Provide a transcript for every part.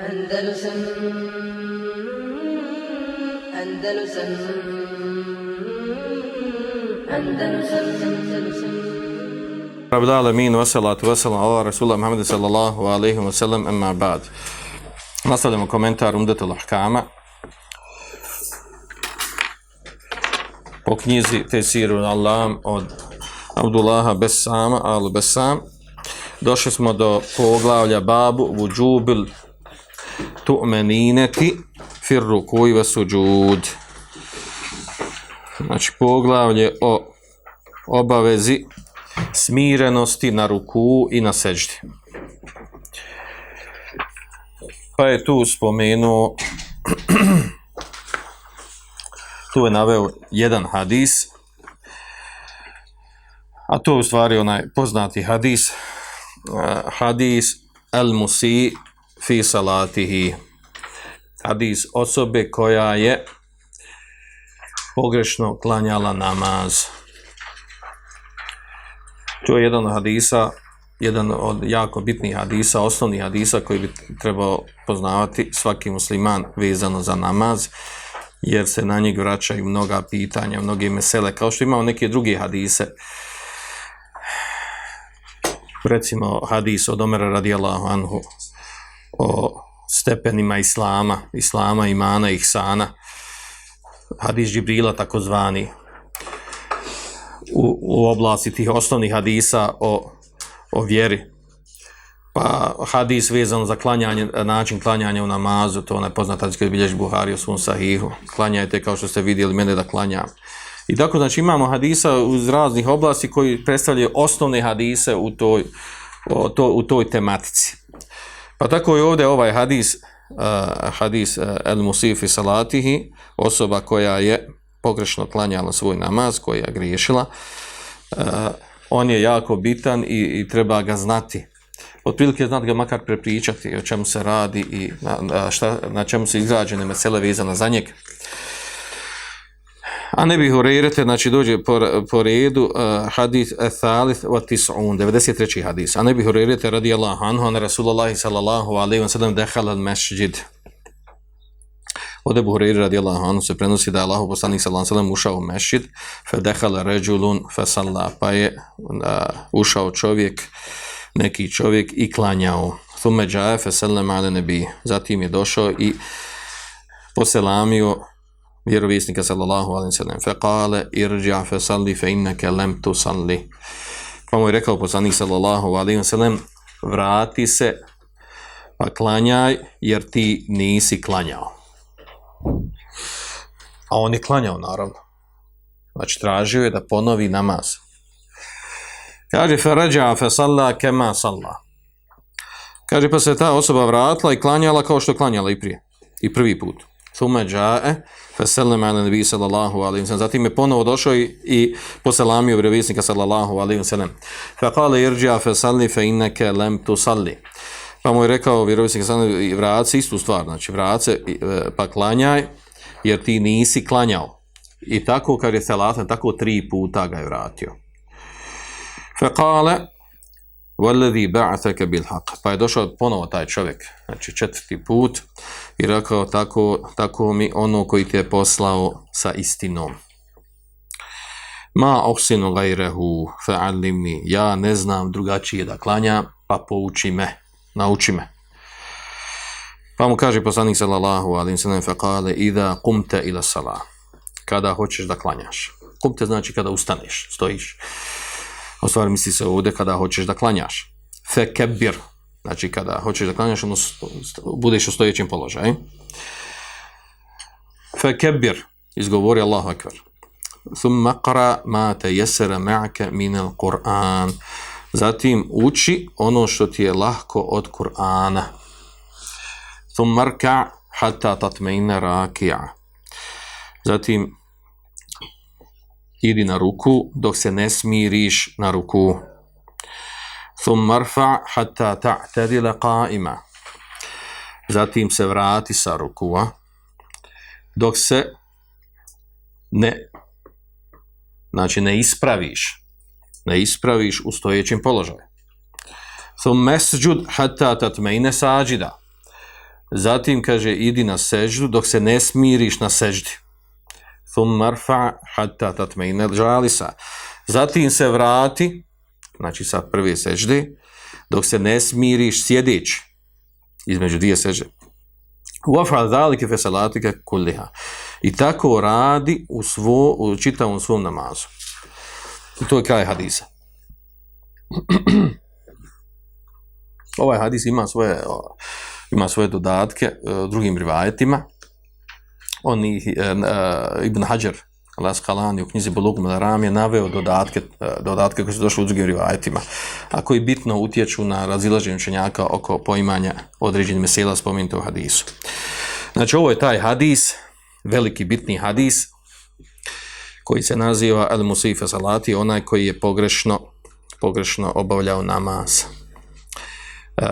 Andalusam Andalusam Andalusam Andalusam Rabbil alamin wa salatu wa salam ala rasulullah Muhammed sallallahu alaihi wa sallam amma ba'd. Nastavljamo komentar Umdatul Ahkama po knjizi Tesiru Allah od Abdullaha Besama al Besam. Došli smo do poglavlja babu vujubil tu'menineti fir rukuj ve suđud. Znači poglavlje o obavezi smirenosti na ruku i na seđdi. Pa je tu spomenuo, tu je naveo jedan hadis, a to je u stvari onaj poznati hadis, eh, hadis el musi fi salatihi, hadis osobe koja je pogrešno klanjala namaz. To je jedan od hadisa, jedan od jako bitnih hadisa, osnovnih hadisa koji bi trebao poznavati svaki musliman vezano za namaz, jer se na njeg vraćaju mnoga pitanja, mnoge mesele, kao što imamo neke druge hadise. Recimo hadis od Omera radijallahu anhu o stepenima islama, islama, imana, ihsana, hadis Džibrila takozvani, u, u oblasti tih osnovnih hadisa o, o vjeri. Pa hadis vezan za klanjanje, način klanjanja u namazu, to je poznat hadis koji bilješ Buhari u svom sahihu. Klanjajte kao što ste vidjeli mene da klanjam. I tako znači imamo hadisa uz raznih oblasti koji predstavljaju osnovne hadise u toj, o, to, u toj tematici. Pa tako je ovdje ovaj hadis, uh, hadis eh, uh, El Musifi Salatihi, osoba koja je pogrešno klanjala svoj namaz, koja je griješila, uh, on je jako bitan i, i treba ga znati. Otprilike znati ga makar prepričati o čemu se radi i na, na, šta, na čemu su izrađene mesele vezana za njega. A ne bih uredite, znači dođe po, po redu eh, uh, hadith eh, thalith wa tis'un, 93. hadis. A ne bih uredite radi Allah anhu, an Rasulullahi sallallahu alaihi wa sallam dehal al mešđid. Od Ebu Hureyri radijallahu anhu se prenosi da je Allah poslanik sallallahu alejhi ve sellem ušao u mešhid, fa dakhala rajulun fa salla, pa je uh, ušao čovjek, neki čovjek i klanjao. Thumma jaa fa sallama ala nabi. Zatim je došao i poselamio vjerovjesnika sallallahu alaihi sallam sellem. Fa qala irji' fa salli fa innaka lam tusalli. Pa mu je rekao poslanik sallallahu alaihi sallam vrati se pa klanjaj jer ti nisi klanjao. A on je klanjao, naravno. Znači, tražio je da ponovi namaz. Kaže, farađa fe salla kema salla. Kaže, pa se ta osoba vratila i klanjala kao što klanjala i prije. I prvi put. Thume džae fe ala nebi sallallahu alaihi sallam. Zatim je ponovo došao i, i poselamio vjerovisnika sallallahu alaihi sallam. Fa kale irđa fesalli fe inneke lem tu salli. Pa mu je rekao vjerovisnik sallallahu vraci istu stvar. Znači, vrace e, pa klanjaj jer ti nisi klanjao. I tako kad je selatan, tako tri puta ga je vratio. Fekale, وَالَّذِي بَعْثَكَ بِالْحَقِ Pa je došao ponovo taj čovjek, znači četvrti put, i rekao tako, tako mi ono koji ti je poslao sa istinom. Ma ohsinu gajrehu fa'allimni, ja ne znam drugačije da klanja, pa pouči me, nauči me. Pa mu kaže poslanik sallallahu alaihi sallam faqale idha qumta ila salah kada hoćeš da klanjaš. Kumte znači kada ustaneš, stojiš. U stvari misli se ovdje kada hoćeš da klanjaš. Fekebir. znači kada hoćeš da klanjaš, ono budeš u stojećem položaju. Fekebir. izgovori Allahu akbar. Thumma qara ma tayassara ma'aka min al-Qur'an. Zatim uči ono što ti je lahko od Kur'ana Thumma rka' hatta tatmaina raki'a. Zatim idi na ruku dok se ne smiriš na ruku. Thum marfa hatta ta'tadila qa'ima. Zatim se vrati sa rukua dok se ne znači ne ispraviš ne ispraviš u stojećem položaju. Thum mesjud hatta tatmaina sajida zatim kaže idi na seždu dok se ne smiriš na seždi thumma marfa hatta tatmeine džalisa. Zatim se vrati, znači sa prve sežde, dok se ne smiriš sjedeći između dvije sežde. Uafal zalike fe salatike kulliha. I tako radi u, svo, u čitavom svom namazu. I to je kraj hadisa. ovaj hadis ima svoje ima svoje dodatke e, drugim rivajetima on i e, eh, e, eh, Ibn Hajar Laskalani u knjizi Bulugum al-Ram je naveo dodatke, eh, dodatke koje su došli u drugim rivajetima, a koji bitno utječu na razilaženje učenjaka oko poimanja određenih mesela spomenuti u hadisu. Znači, ovo je taj hadis, veliki bitni hadis, koji se naziva Al-Musife Salati, onaj koji je pogrešno, pogrešno obavljao namaz. E,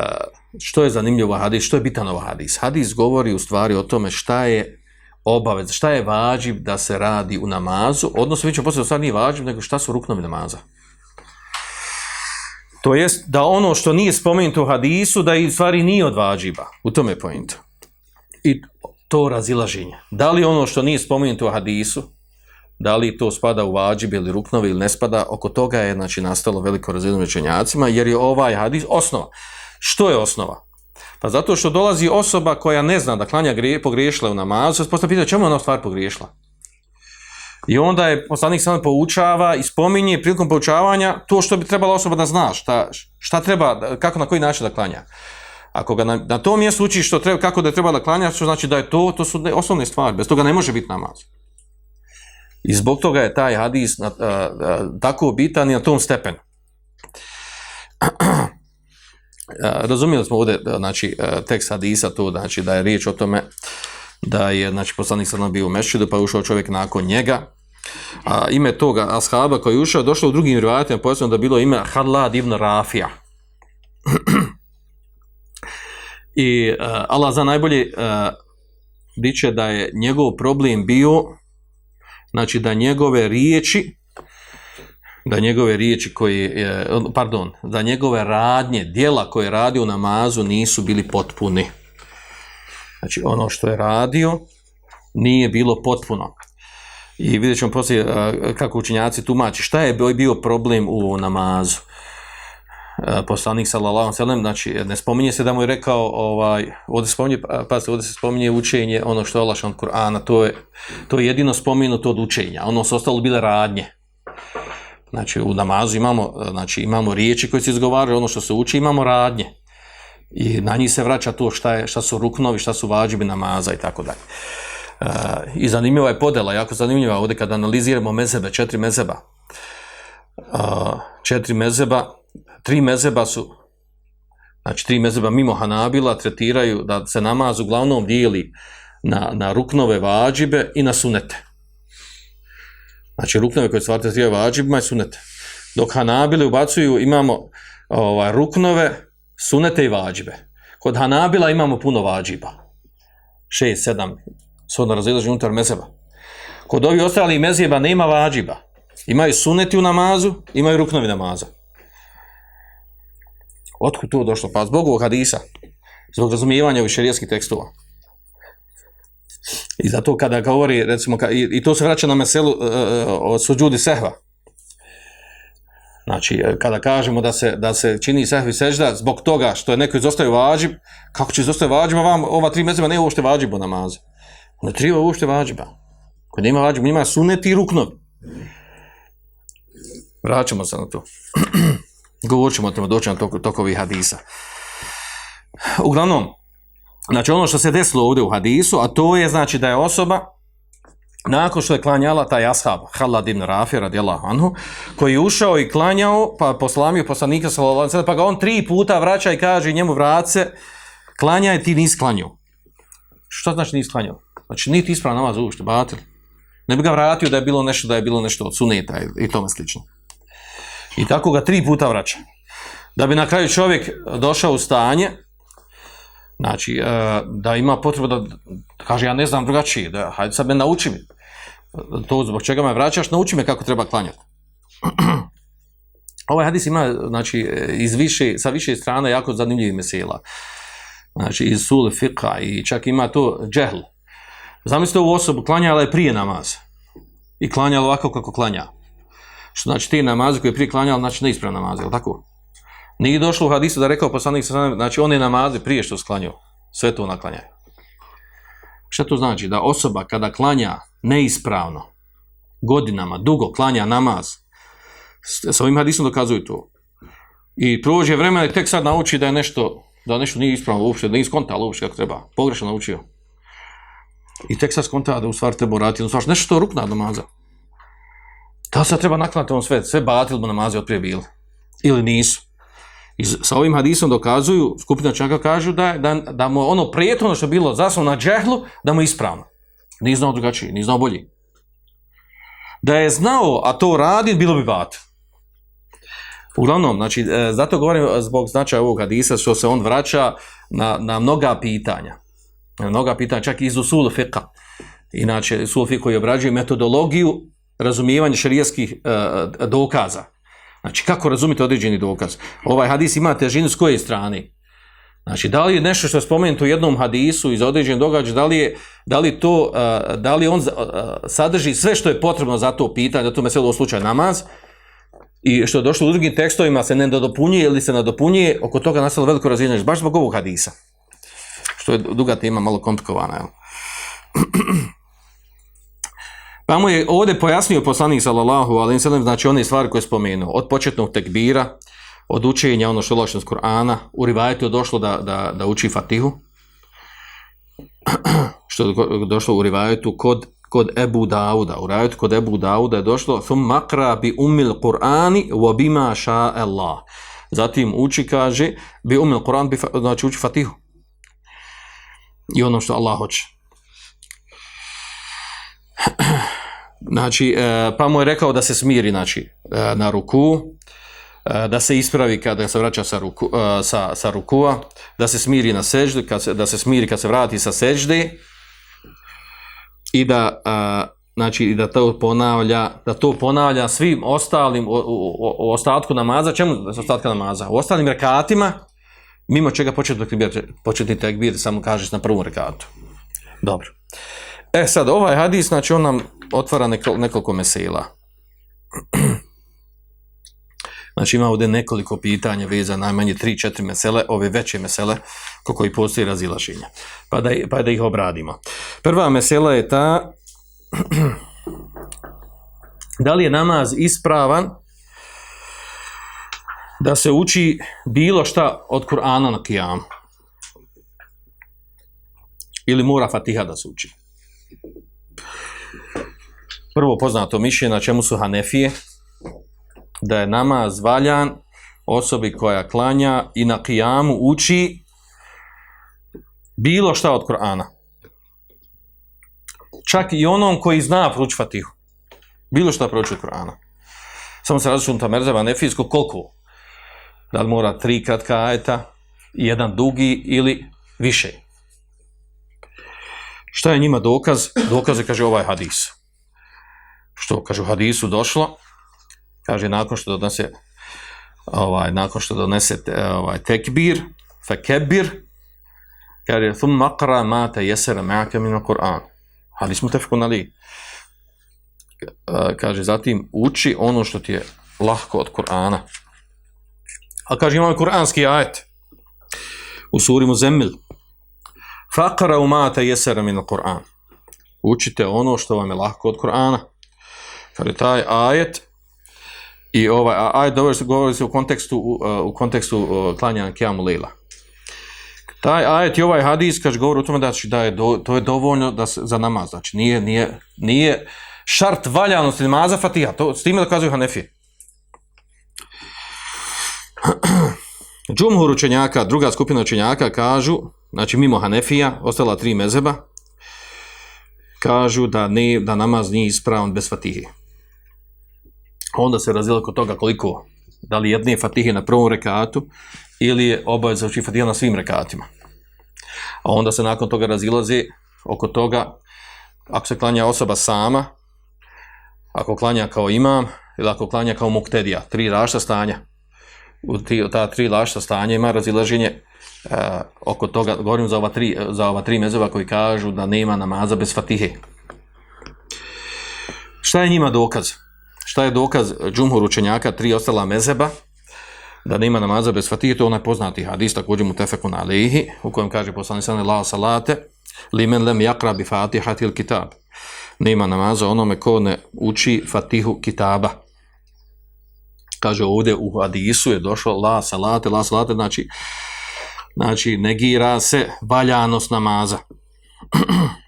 što je zanimljivo ovaj hadis, što je bitan ovo hadis? Hadis govori u stvari o tome šta je obavez, šta je vađib da se radi u namazu, odnosno vi ćemo poslije sad nije vađib, nego šta su ruknovi namaza. To jest da ono što nije spomenuto u hadisu, da i stvari nije od vađiba. U tome je point. I to razilaženje. Da li ono što nije spomenuto u hadisu, da li to spada u vađib ili ruknovi ili ne spada, oko toga je znači, nastalo veliko razilaženje učenjacima, jer je ovaj hadis osnova. Što je osnova? Pa zato što dolazi osoba koja ne zna da klanja grije, pogriješila u namazu, se postavlja pitanje čemu je ona stvar pogriješila. I onda je poslanik samo poučava i spominje prilikom poučavanja to što bi trebala osoba da zna, šta, šta treba, kako na koji način da klanja. Ako ga na, na tom mjestu uči što treba, kako da treba da klanja, što znači da je to, to su osnovne stvari, bez toga ne može biti namaz. I zbog toga je taj hadis na, a, a, tako bitan i na tom stepenu. razumijeli smo ovdje znači, e, tekst hadisa to znači da je riječ o tome da je znači poslanik sada bio u mešćidu pa je ušao čovjek nakon njega. A ime toga ashaba koji je ušao došlo u drugim rivajatima pojasno da bilo ime Hadlad ibn Rafija. I uh, Allah za najbolje e, uh, biće da je njegov problem bio znači da njegove riječi da njegove riječi koji e, pardon, da njegove radnje, dijela koje je radio u namazu nisu bili potpuni. Znači ono što je radio nije bilo potpuno. I vidjet ćemo poslije e, kako učinjaci tumači šta je bio problem u namazu. E, poslanik sallallahu alejhi znači ne spominje se da mu je rekao ovaj ovdje spominje pa se ovdje se spominje učenje ono što je Allah od Kur'ana to je to je jedino spomenuto od učenja ono su ostalo bile radnje Znači u namazu imamo, e, znači, imamo riječi koje se izgovaraju, ono što se uči, imamo radnje. I na njih se vraća to šta, je, šta su ruknovi, šta su vađibi namaza i tako dalje. E, I zanimljiva je podela, jako zanimljiva ovdje kada analiziramo mezebe, četiri mezeba. Uh, e, četiri mezeba, tri mezeba su, znači tri mezeba mimo Hanabila tretiraju da se namaz uglavnom dijeli na, na ruknove vađibe i na sunete. Znači ruknove koje stvarate trije vađibima i sunete. Dok Hanabili ubacuju, imamo ovaj, ruknove, sunete i vađibe. Kod Hanabila imamo puno vađiba. Šest, sedam, svodno razilaženje unutar mezeba. Kod ovih ostali mezeba nema vađiba. Imaju suneti u namazu, imaju ruknovi namaza. Otkud to došlo? Pa zbog ovog hadisa. Zbog razumijevanja ovih šerijetskih tekstova. I zato kada govori, recimo, i, i to se vraća na meselu uh, o suđudi sehva. Znači, e, kada kažemo da se, da se čini sehvi sežda zbog toga što je neko izostavio vađib, kako će izostavio vađiba vam, ova tri mezima ne uošte vađibu namaze. Ne tri uošte vađiba. Kod nema vađiba, ima sunet i. Vraćamo se na to. Govorit ćemo o tome, doći na tokovi hadisa. Uglavnom, Znači ono što se desilo ovdje u hadisu, a to je znači da je osoba nakon što je klanjala taj ashab, Halad ibn Rafi radijallahu anhu, koji je ušao i klanjao, pa poslamio poslanika sallallahu alejhi pa ga on tri puta vraća i kaže njemu vrace, klanjaj ti nisi klanjao. Što znači nisi klanjao? Znači niti ispravan namaz ušte, batil. Ne bi ga vratio da je bilo nešto, da je bilo nešto od suneta i tome slično. I tako ga tri puta vraća. Da bi na kraju čovjek došao u stanje, Znači, e, da ima potrebu da, kaže, ja ne znam drugačije, da, hajde sad me nauči mi. To zbog čega me vraćaš, nauči me kako treba klanjati. ovaj hadis ima, znači, iz više, sa više strane jako zanimljivih mesela. znači iz suli fiqa i čak ima to džehl. Zamislite ovu osobu, klanjala je prije namaz i klanjala ovako kako klanja. Što znači ti namaze koje je prije klanjala, znači neispravna namaz, je li tako? Nije došlo u hadisu da rekao poslanik sa sanem, znači one namaze prije što sklanjao, sve to naklanjaju. Šta to znači? Da osoba kada klanja neispravno, godinama, dugo klanja namaz, sa ovim hadisom dokazuju to. I prođe vremena i tek sad nauči da je nešto, da nešto nije ispravno uopšte, da nije skontalo uopšte kako treba, pogrešno naučio. I tek sad skonta da u stvari treba uraditi, u ono stvari nešto što rukna namaza. Da sad treba naklanjati on sve, sve batil mu namaze od prije bili? Ili nisu? I sa ovim hadisom dokazuju, skupina čaka kažu da, da, da mu ono prijetno što je bilo zasnovno na džehlu, da mu je ispravno. Nije znao drugačije, nije znao bolji. Da je znao, a to radi, bilo bi bat. Uglavnom, znači, e, zato govorim zbog značaja ovog hadisa, što se on vraća na, na mnoga pitanja. Na mnoga pitanja, čak i iz usulu fiqa. Inače, usul fiqa koji obrađuje metodologiju razumijevanja šerijskih e, dokaza. Znači, kako razumite određeni dokaz? Ovaj hadis ima težinu s koje strane? Znači, da li je nešto što je spomenuto u jednom hadisu iz određenog događaj, da li, je, da li to, da li on sadrži sve što je potrebno za to pitanje, da to meselo u slučaju namaz, i što je došlo u drugim tekstovima se ne dopunjuje ili se nadopunjuje, oko toga nastalo veliko razvijenje, baš zbog ovog hadisa. Što je duga tema, malo komplikovana. Jel? Pa mu je ovdje pojasnio poslanik sallallahu alaihi sallam, znači one stvari koje je spomenuo, od početnog tekbira, od učenja ono što je lošno Kur'ana, u rivajetu je došlo da, da, da uči Fatihu, što je došlo u rivajetu kod, kod Ebu Dauda, u rivajetu kod Ebu Dauda je došlo ثم makra bi umil Kur'ani wa bima ša Allah. Zatim uči, kaže, bi umil Kur'an, bi, znači uči Fatihu. I ono što Allah hoće. Znači, e, pa mu je rekao da se smiri, znači, e, na ruku, e, da se ispravi kada se vraća sa, ruku, sa, sa rukua, da se smiri na seždu, kad se, da se smiri kad se vrati sa seždi i da, znači, i da to ponavlja, da to ponavlja svim ostalim, u, u, u ostatku namaza, čemu ostatka namaza? U ostalim rekatima, mimo čega početni tekbir, početni tekbir samo kažeš na prvom rekatu. Dobro. E sad, ovaj hadis, znači on nam otvara neko, nekoliko mesela. Znači ima ovdje nekoliko pitanja veza najmanje 3-4 mesele, ove veće mesele ko koji postoji razilaženja. Pa da, pa da ih obradimo. Prva mesela je ta da li je namaz ispravan da se uči bilo šta od Kur'ana na kijamu. Ili mora Fatiha da se uči. Prvo poznato mišljenje na čemu su Hanefije, da je namaz valjan osobi koja klanja i na kijamu uči bilo šta od Kur'ana. Čak i onom koji zna pruč Fatihu. Bilo šta pruč od Kur'ana. Samo se različu ta merzava nefijsko koliko? Da li mora tri kratka ajeta, jedan dugi ili više? Šta je njima dokaz? Dokaz je, kaže, ovaj hadis. Što, kaže, u hadisu došlo, kaže, nakon što donese ovaj, nakon što donese ovaj, tekbir, fekebir, kaže, thumma qra mata tayassara ma'aka min al-Qur'an. Ali smo tefkun ali. Kaže, zatim uči ono što ti je lahko od Kur'ana. A kaže, imamo kur'anski ajet u suri Muzemmil. Faqra ma tayassara min al-Qur'an. Učite ono što vam je lahko od Kur'ana. Kaže, taj ajet i ovaj ajet dobro se govori se u kontekstu u, e, u kontekstu e, uh, klanjanja Kiamu Lejla. Taj ajet i ovaj hadis kaže govori o tome da, znači da je do, to je dovoljno da se, za namaz. Znači nije nije nije šart valjanosti namaza Fatiha. To s time dokazuju Hanefi. Džumhur učenjaka, druga skupina učenjaka kažu, znači mimo Hanefija, ostala tri mezeba, kažu da ne da namaz nije ispravan bez Fatihe onda se razila kod toga koliko, da li jedne fatihe na prvom rekatu ili je obaveza uči fatiha na svim rekatima. A onda se nakon toga razilazi oko toga, ako se klanja osoba sama, ako klanja kao imam, ili ako klanja kao muktedija, tri rašta stanja. u tri, ta tri rašta stanja ima razilaženje uh, oko toga, govorim za ova tri, za ova tri mezova koji kažu da nema namaza bez fatihe. Šta je njima dokaz? Šta je dokaz džumhur učenjaka, tri ostala mezeba, da nema namaza bez fatihe, to je onaj poznati hadis, također mu tefekun alihi, u kojem kaže poslani sani la salate, li men lem jakra bi fatihati il kitab. Nema namaza onome ko ne uči fatihu kitaba. Kaže ovdje u hadisu je došlo la salate, la salate, znači, znači negira se valjanost namaza.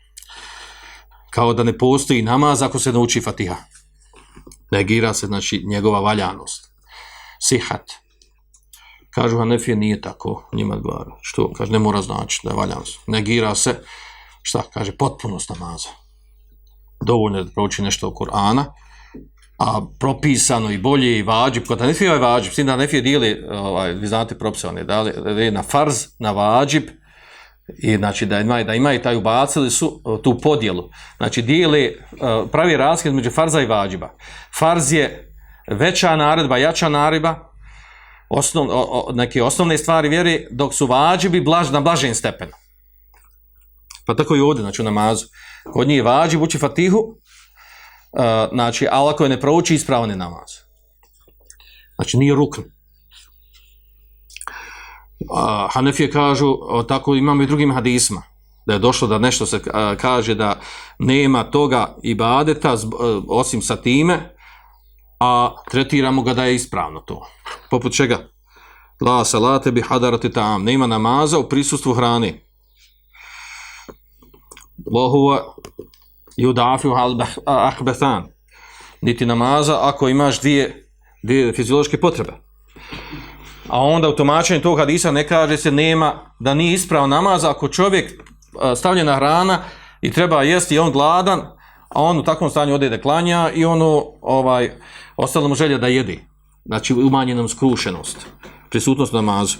Kao da ne postoji namaz ako se ne uči fatiha. Negira se, znači, njegova valjanost. Sihat. Kažu Hanefije nije tako, njima odgovara. Što? Kaže, ne mora znači da je valjanost. Negira se, šta? Kaže, potpunost namaza. Dovoljno je da prouči nešto u Kur'ana, a propisano i bolje i vađib, kod Hanefije je vađib, sin da Hanefije dijeli, ovaj, vi znate propisane, da li na farz, na vađib, i znači da ima, da ima i taj ubacili su e, tu podjelu. Znači dijeli, e, pravi razgled među farza i vađiba. Farz je veća naredba, jača naredba, osnov, o, o, neke osnovne stvari vjeri, dok su vađibi blaž, na blažen stepenu. Pa tako i ovdje, znači u namazu. Kod njih vađib uči fatihu, e, znači, ali ako je ne prouči, ispravan je namaz. Znači, nije rukn a, Hanefije kažu, o, tako imamo i drugim hadisma, da je došlo da nešto se kaže da nema toga ibadeta, e, osim sa time, a tretiramo ga da je ispravno to. Poput čega? La salate bi hadarati tam. Nema namaza u prisustvu hrane. Lohuva judafiu ahbetan. Niti namaza ako imaš dvije, dvije fiziološke potrebe. A onda u tumačenju tog hadisa ne kaže se nema da nije ispravo namaz, ako čovjek stavljena hrana i treba jesti i on gladan, a on u takvom stanju ode da klanja i ono ovaj ostalo mu želja da jedi. Znači umanjenom skrušenost, prisutnost namazu.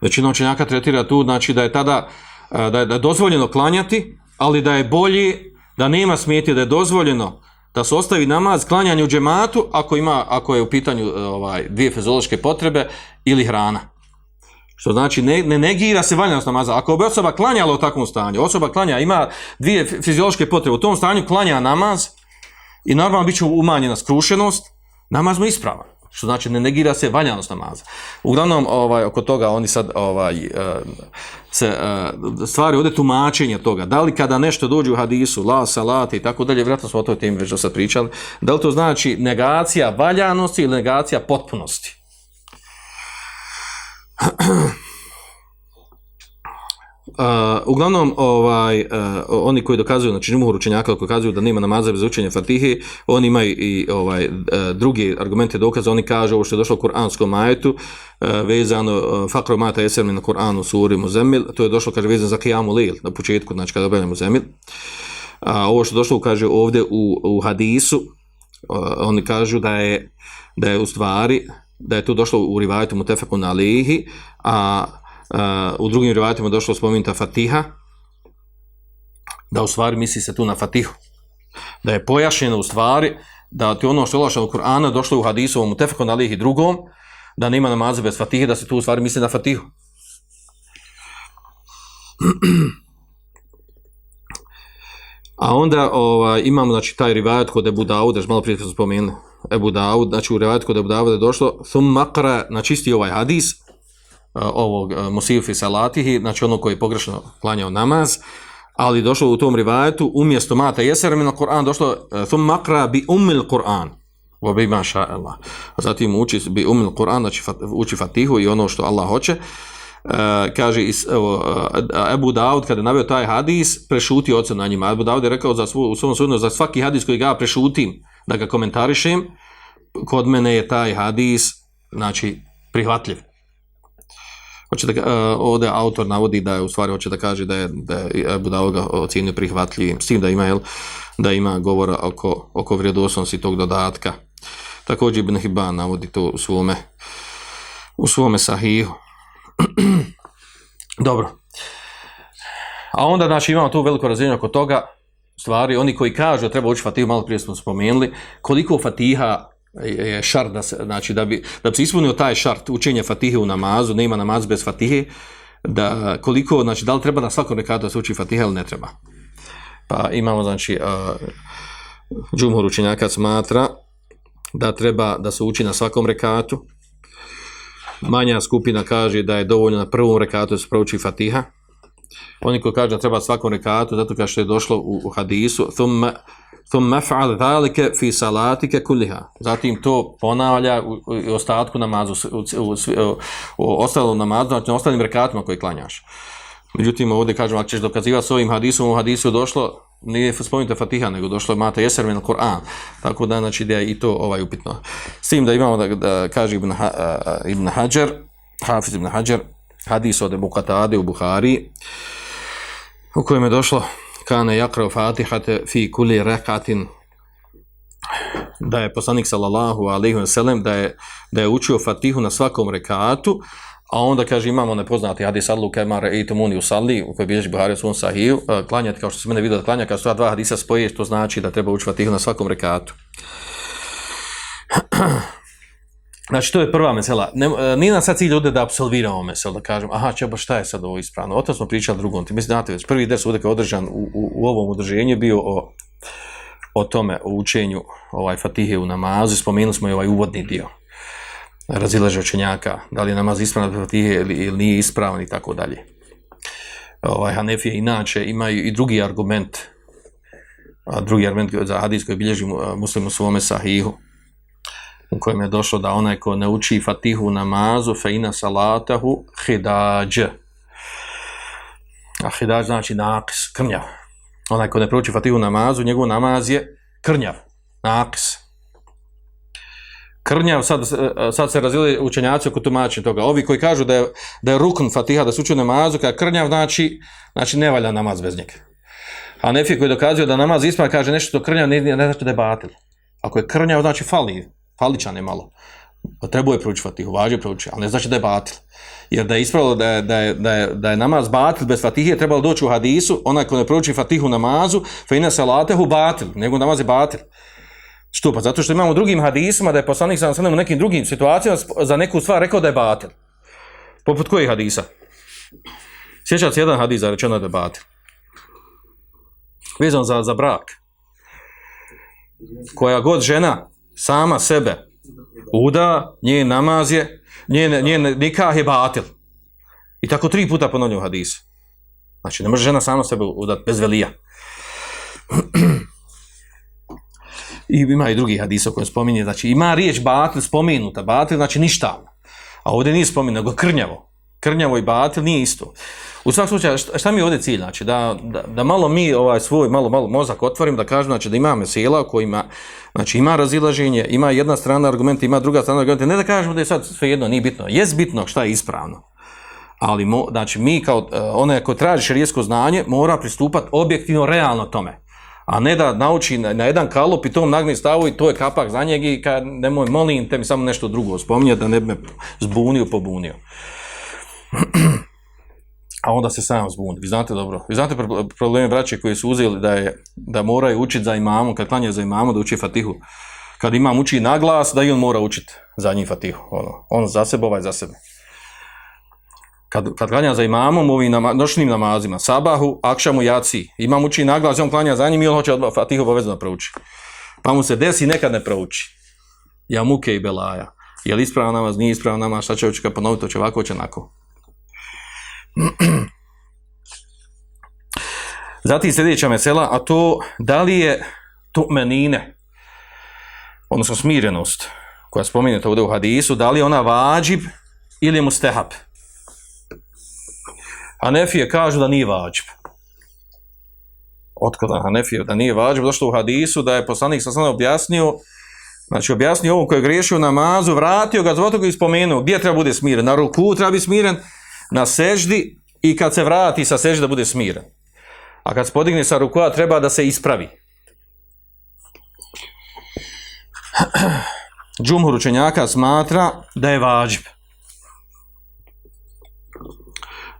Većina učenjaka tretira tu, znači da je tada da je, da je dozvoljeno klanjati, ali da je bolji, da nema smijeti, da je dozvoljeno da se ostavi namaz klanjanje u džematu ako ima ako je u pitanju e, ovaj dvije fiziološke potrebe ili hrana. Što znači ne, ne negira se valjanost namaza. Ako bi osoba klanjala u takvom stanju, osoba klanja, ima dvije fiziološke potrebe, u tom stanju klanja namaz i normalno biće umanjena skrušenost, namaz mu ispravan. Što znači ne negira se valjanost namaza. Uglavnom, ovaj, oko toga oni sad ovaj, eh, se eh, stvari ovdje tumačenje toga. Da li kada nešto dođe u hadisu, la, salati i tako dalje, vjerojatno smo o toj temi već do sad pričali, da li to znači negacija valjanosti ili negacija potpunosti? Uh, uglavnom, ovaj, uh, oni koji dokazuju, znači džumhur učenjaka koji dokazuju da nema namaza bez učenja Fatihe, oni imaju i ovaj, e, uh, drugi argumente dokaza, oni kažu ovo što je došlo u Kur'anskom ajetu, uh, vezano uh, fakro mata jesermi na Kur'anu suri Muzemil, to je došlo, kaže, vezano za Kijamu Lil, na početku, znači kada objavljamo Muzemil. A ovo što je došlo, kaže, ovdje u, u hadisu, uh, oni kažu da je, da je u stvari, da je to došlo u rivajetu na Alihi, a uh, u drugim rivajetima došlo spomenuta Fatiha, da u stvari misli se tu na Fatihu. Da je pojašnjeno u stvari da ti ono što je ulašeno u Kur'ana došlo u hadisovom Mutefekun Alihi drugom, da nema namaze bez Fatihe, da se tu u stvari misli na Fatihu. A onda ovaj, imamo znači, taj rivajet kod Ebu Dauda, malo prije smo spomenuli, Ebu Dawud, znači u rivajetu kod Ebu Dauda je došlo, thum makra, znači isti ovaj hadis, E, ovog e, Musifi Salatihi, znači ono koji je pogrešno klanjao namaz, ali došlo u tom rivajetu, umjesto mata jeser min Kur'an, došlo e, thum makra bi umil Qur'an wa bi maša Allah. Zatim uči bi umil Qur'an, znači uči Fatihu i ono što Allah hoće, Uh, kaže is, uh, Ebu Daud kada je navio taj hadis prešutio ocen na njima Ebu Daud je rekao za svu, u svom sudnu za svaki hadis koji ga prešutim da ga komentarišem, kod mene je taj hadis, znači, prihvatljiv. Hoće da, uh, ovdje autor navodi da je, u stvari, hoće da kaže da je, da je Abu Dawud ocjenio prihvatljivim, s tim da ima, jel, da ima govora oko, oko vrijedosnosti tog dodatka. Također Ibn Hibban navodi to u svome, u svome sahihu. Dobro. A onda, znači, imamo tu veliko razvijenje oko toga, stvari, oni koji kažu da treba učiti Fatihu, malo prije smo spomenuli, koliko Fatiha je šart da se, znači da bi, da bi se ispunio taj šart učenja fatihe u namazu, nema namaz bez fatihe, da koliko, znači da li treba na svakom rekatu da se uči fatiha ili ne treba. Pa imamo, znači, uh, džumhur učenjaka smatra da treba da se uči na svakom rekatu. Manja skupina kaže da je dovoljno na prvom rekatu da se prouči fatiha. Oni koji kaže da treba svakom rekatu, zato kao što je došlo u, u hadisu, thumma ثم افعل ذلك في صلاتك كلها Zatim to ponavlja u, u, u ostatku namazu u, u, u, u ostalom namazu, znači na ostalim rekatima koji klanjaš. Međutim, ovdje kažem, ako ćeš dokazivati s ovim hadisom, u hadisu došlo, nije spomenuta Fatiha, nego došlo je Mata Jeser min Kur'an. Tako da, znači, da je i to ovaj upitno. S tim da imamo da, da kaže Ibn, ha, uh, Ibn Hajar, Hafiz Ibn Hajar, hadis od Ebu Katade u Buhari, u kojem je došlo, kana jakrao fatihate fi kuli rekatin da je poslanik sallallahu alejhi ve sellem da je da je učio Fatihu na svakom rekatu a onda kaže imamo nepoznati hadis Allu kemar e tumuni usalli u kojoj bilježi Buhari u svom sahiju e, klanjati kao što se mene vidio da klanja kad su dva hadisa spoje to znači da treba učiti Fatihu na svakom rekatu. Znači, to je prva mesela. Ne, e, nije nam sad cilj ovdje da absolviramo mesel, da kažem, aha, čeba, šta je sad ovo ispravno? O tom smo pričali drugom. Ti mislim, znate, već prvi des ovdje kao održan u, u, u ovom udrženju bio o, o tome, o učenju ovaj fatihe u namazu. Spomenuli smo i ovaj uvodni dio razilaže učenjaka, da li je namaz ispravan fatihe ili, ili nije ispravan i tako dalje. Ovaj Hanefije inače imaju i drugi argument, a drugi argument za hadis koji bilježi muslimu svome sahihu, u kojem je došlo da onaj ko ne uči fatihu namazu, fe ina salatahu hidađ. A hidađ znači nakis, krnjav. Onaj ko ne prouči fatihu namazu, njegov namaz je krnjav, nakis. Krnjav, sad, sad se razili učenjaci oko tumačenja toga. Ovi koji kažu da je, da je rukn fatiha da se uči namazu, kada krnjav znači, znači ne valja namaz bez njega. A Nefi koji dokazuje da namaz ispravan kaže nešto to krnjav, ne, ne znači da je batil. Ako je krnjav, znači fali, faličan je malo. Pa trebuje proučiti Fatihu, važno je proučiti, ali ne znači da je batil. Jer da je ispravilo da je, da je, da je, da je namaz batil bez Fatihe, trebalo doći u hadisu, onaj ko ne prouči Fatihu namazu, fe ina salatehu batil, nego namaz je batil. Što pa? Zato što imamo drugim hadisima da je poslanik sam sam u nekim drugim situacijama za neku stvar rekao da je batil. Poput kojih hadisa? Sjećate se jedan hadis za rečeno da je batil. Vezan za, za brak. Koja god žena sama sebe uda, njen namaz je, njen, njen nikah je batil. I tako tri puta ponovlju u hadisu. Znači, ne može žena sama sebe udati bez velija. I ima i drugi hadis o kojem spominje. Znači, ima riječ batil spomenuta. Batil znači ništa. A ovdje nije spomenuto, nego krnjavo. Krnjavo i batil nije isto. U svakom slučaju, šta, šta mi je ovdje cilj? Znači, da, da, da malo mi ovaj svoj, malo, malo mozak otvorim, da kažem, znači, da ima mesela kojima, znači, ima razilaženje, ima jedna strana argumenta, ima druga strana argumenta, ne da kažemo da je sad sve jedno, nije bitno. Jest bitno šta je ispravno. Ali, mo, znači, mi kao, uh, onaj ko traži šarijesko znanje, mora pristupati objektivno, realno tome. A ne da nauči na, na jedan kalup i tom nagni stavu i to je kapak za njeg i kad nemoj, molim te mi samo nešto drugo spominje da ne bi me zbunio, pobunio. a onda se sam zbuni. Vi znate dobro. Vi znate probleme braće koji su uzeli da je da moraju učiti za imamom, kad klanja za imamom da uči Fatihu. Kad imam uči na glas, da i on mora učiti za njih Fatihu. Ono, on za sebe, ovaj za sebe. Kad, kad klanja za imamom, ovim nama, noćnim namazima, sabahu, akšamu, jaci, imam uči na glas, on klanja za njim i on hoće Fatihu obavezno prouči. Pa mu se desi, nekad ne prouči. Ja muke i belaja. Je li ispravan namaz, nije ispravan namaz, šta će učiti ponoviti, hoće ovako, hoće onako. Zatim sljedeća mesela, a to da li je to menine, odnosno smirenost, koja spominjete ovdje u hadisu, da li je ona vađib ili je mustehab? Hanefije kažu da nije vađib. Otkoda Hanefije da nije vađib, došlo u hadisu da je poslanik sa sada objasnio, znači objasnio ovom koji je griješio namazu, vratio ga, zbog toga i spomenuo, gdje treba bude smiren? Na ruku treba biti smiren, na seždi i kad se vrati sa seždi da bude smiren. A kad se podigne sa rukua, treba da se ispravi. Džumhur učenjaka smatra da je vađb.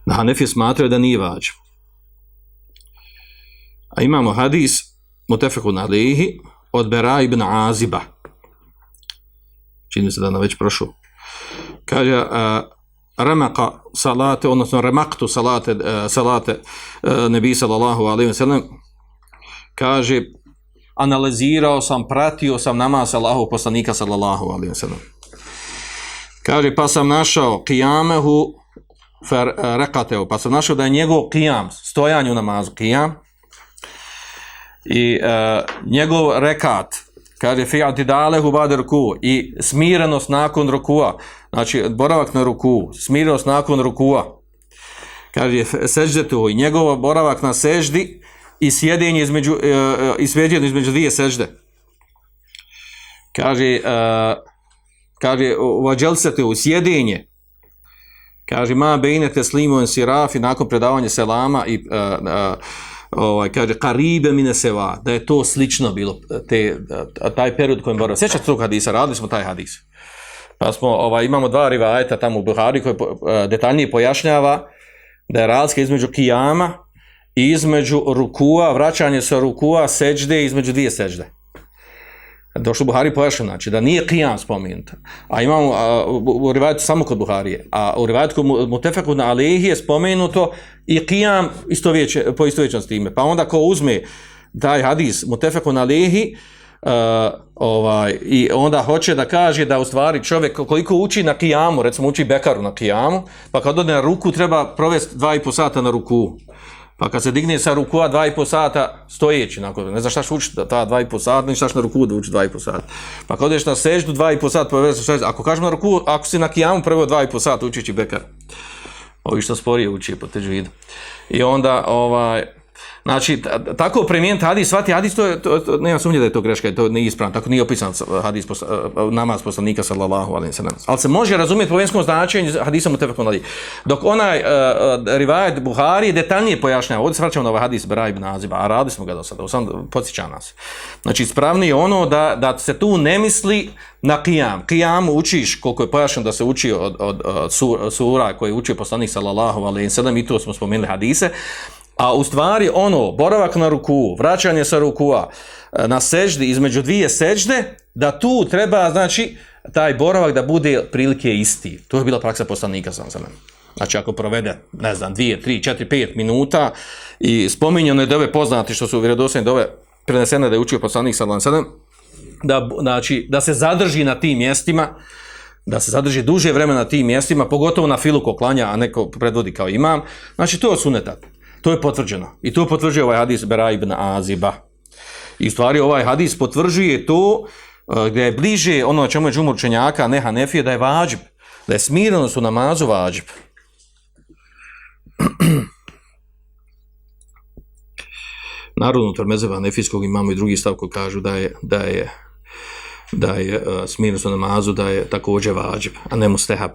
Da Hanefi smatra da nije vađb. A imamo hadis Mutefeku na lihi od Bera ibn Aziba čini se da nam već prošao. Kaže, a, remaka salate, odnosno remaktu salate, e, salate e, nebi sallallahu alaihi wa sallam, kaže, analizirao sam, pratio sam namaz Allahov poslanika sallallahu alaihi wa sallam. Kaže, pa sam našao kijamehu fer e, rekateo, pa sam našao da je njegov kijam, stojanje u namazu, kijam, i uh, njegov rekat, kaže fi atidalehu ba'da ruku i smirenost nakon rukua. Znači boravak na ruku smirenost nakon rukua. Kaže seždetu i njegov boravak na seždi i sjedenje između uh, i sjedenje između dvije sežde. Kaže e, kaže vađelsete u sjedenje. Kaže ma bejne teslimu en sirafi nakon predavanja selama i uh, uh, ovaj kaže karibe mine seva da je to slično bilo te taj period kojem boravio Sjećate tog hadisa? Radili smo taj hadis. Pa smo ovaj imamo dva rivajeta tamo u Buhari koji e, detaljnije pojašnjava da je razlika između kijama i između rukua vraćanje sa rukua sećde između dvije sećde došlo Buhari pojašnjeno, znači da nije qiyam spomenuta. A imamo a, u, u rivajetu samo kod Buharije, a u rivajetu Mutefeku na Alehi je spomenuto i qiyam isto vječe, po isto s time. Pa onda ko uzme taj hadis Mutefeku na Alehi, Uh, ovaj, i onda hoće da kaže da u stvari čovjek koliko uči na kijamu, recimo uči bekaru na kijamu, pa kad ode na ruku treba provesti dva i po sata na ruku. Pa kad se digne sa rukua dva i po sata stojeći, nakon, ne znaš šta uči ta dva i po sata, ne znaš na ruku da uči dva i po sata. Pa kad odeš na seždu dva i po sata, pa ako kažemo na ruku, ako si na kijamu prvo dva i po sata učići bekar. Ovi što sporije uči po teđu vidu. I onda, ovaj, Znači, tako primijeniti hadis, svati hadis, to, je, to, to, nema sumnje da je to greška, to nije ispravno, tako nije opisan hadis, posla, eh, namaz poslanika, sallallahu alaihi sallam. Ali se može razumjeti po venskom značenju hadisom u tefekom nadi. Dok onaj uh, rivajet Buhari detaljnije pojašnjava, ovdje se vraćamo na ovaj hadis Bera ibn Aziba, a radili smo ga do sada, sam podsjeća nas. Znači, ispravni je ono da, da se tu ne misli na qiyam. Qiyam učiš, koliko je pojašnjeno da se uči od, od, od sura koje je učio poslanik, sallallahu alaihi sallam, i to smo spomenuli hadise, A u stvari ono, boravak na ruku, vraćanje sa rukua e, na seždi između dvije sežde, da tu treba, znači, taj boravak da bude prilike isti. To je bila praksa poslanika sam za. Znači, ako provede, ne znam, dvije, tri, četiri, pet minuta i spominjeno je da ove poznati što su vjerodosljeni da prenesene da je učio poslanik sa sedam, da, znači, da se zadrži na tim mjestima, da se zadrži duže vremena na tim mjestima, pogotovo na filu ko klanja, a neko predvodi kao imam, znači, to je sunetat. To je potvrđeno. I to potvrđuje ovaj hadis Bera ibn Aziba. I stvari ovaj hadis potvrđuje to e, gdje je bliže ono čemu je džumur čenjaka, ne Hanefije, da je vađb. Da je smirenost u namazu vađb. Narodno tormezeva Hanefijskog imamo i drugi stav koji kažu da je, da je, da je e, uh, smirenost u namazu, da je također vađb, a ne mu stehab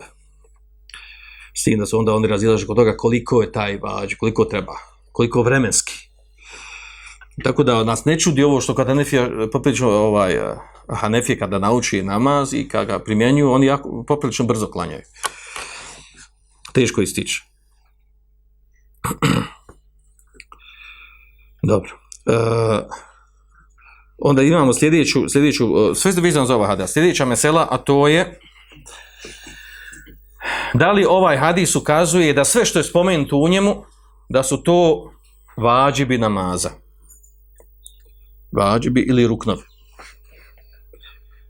s tim da se onda oni razilaže kod toga koliko je taj vađ, koliko treba, koliko vremenski. Tako da nas ne čudi ovo što kada Hanefija, poprilično ovaj, Hanefija kada nauči namaz i kada ga primjenjuju, oni jako, poprilično brzo klanjaju. Teško ističe. Dobro. E, onda imamo sljedeću, sljedeću e, sve je vezano za ova hada, sljedeća mesela, a to je da li ovaj hadis ukazuje da sve što je spomenuto u njemu, da su to vađibi namaza. Vađibi ili ruknovi.